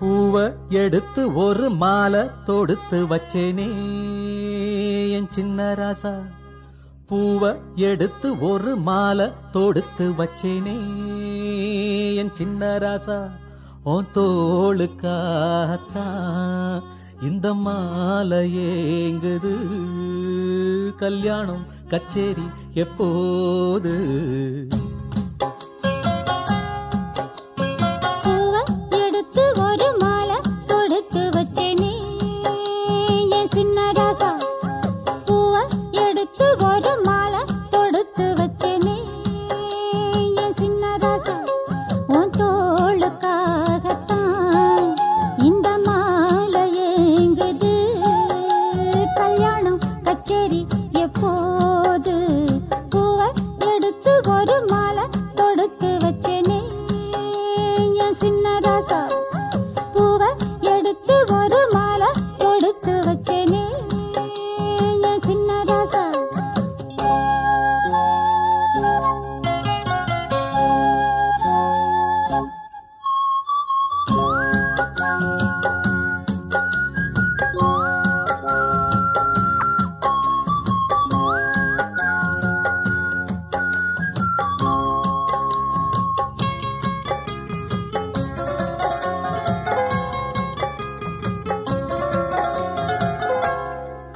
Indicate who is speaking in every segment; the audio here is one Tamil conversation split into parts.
Speaker 1: பூவ எடுத்து ஒரு மாலை தொடுத்து வச்சேனே என் சின்ன ராசா. பூவ எடுத்து ஒரு மாலை தொடுத்து வச்சேனே என் சின்ன ராசா. உன் தோளுக்காகத்தான் இந்த மாலை ஏங்குது. கல்யாணம் கச்சேரி எப்போது?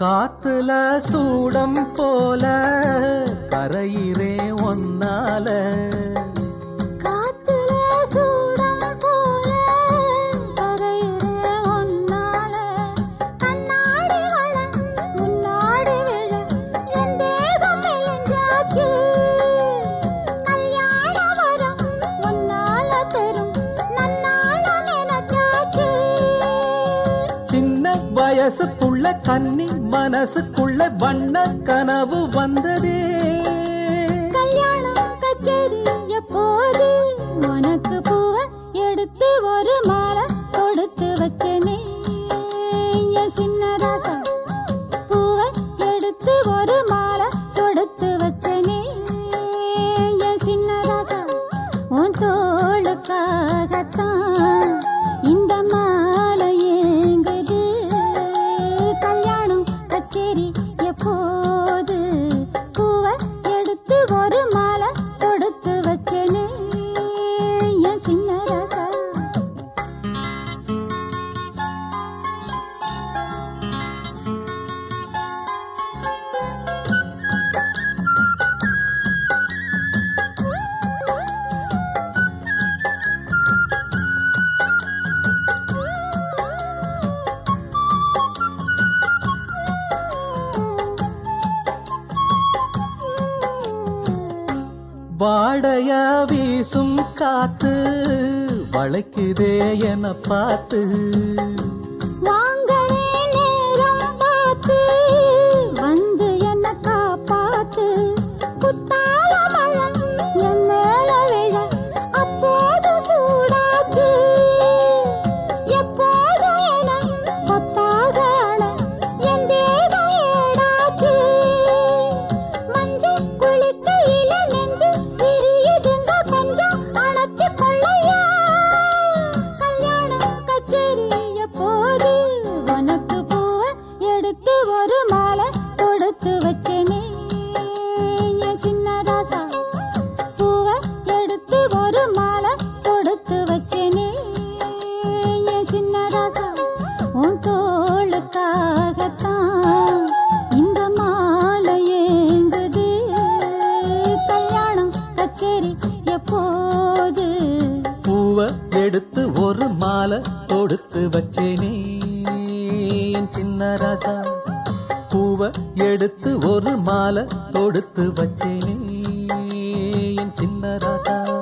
Speaker 1: காத்துல சூடம் போல கரையிறே ஒன்னால.
Speaker 2: காத்துல சூடம் போல கரையிற ஒன்னால. கண்ணாடி வள முன்னாடி விழ என் தேகம் மெலிஞ்சாச்சு கல்யாண வரம் முன்னால பெரும் நன்னால நினைச்சாச்சு
Speaker 1: சின்ன வயசுக்குள்ள கன்னி மனசுக்குள்ள வண்ண கனவு வந்தது வாடைய வீசும் காத்து வளைக்குதே என பார்த்து.
Speaker 2: எடுத்து ஒரு மாலை கொடுத்து வச்சேனே. சின்ன ராசா பூவை எடுத்து ஒரு மாலை தொடுத்து வச்சேனே.
Speaker 1: சின்ன ராசா.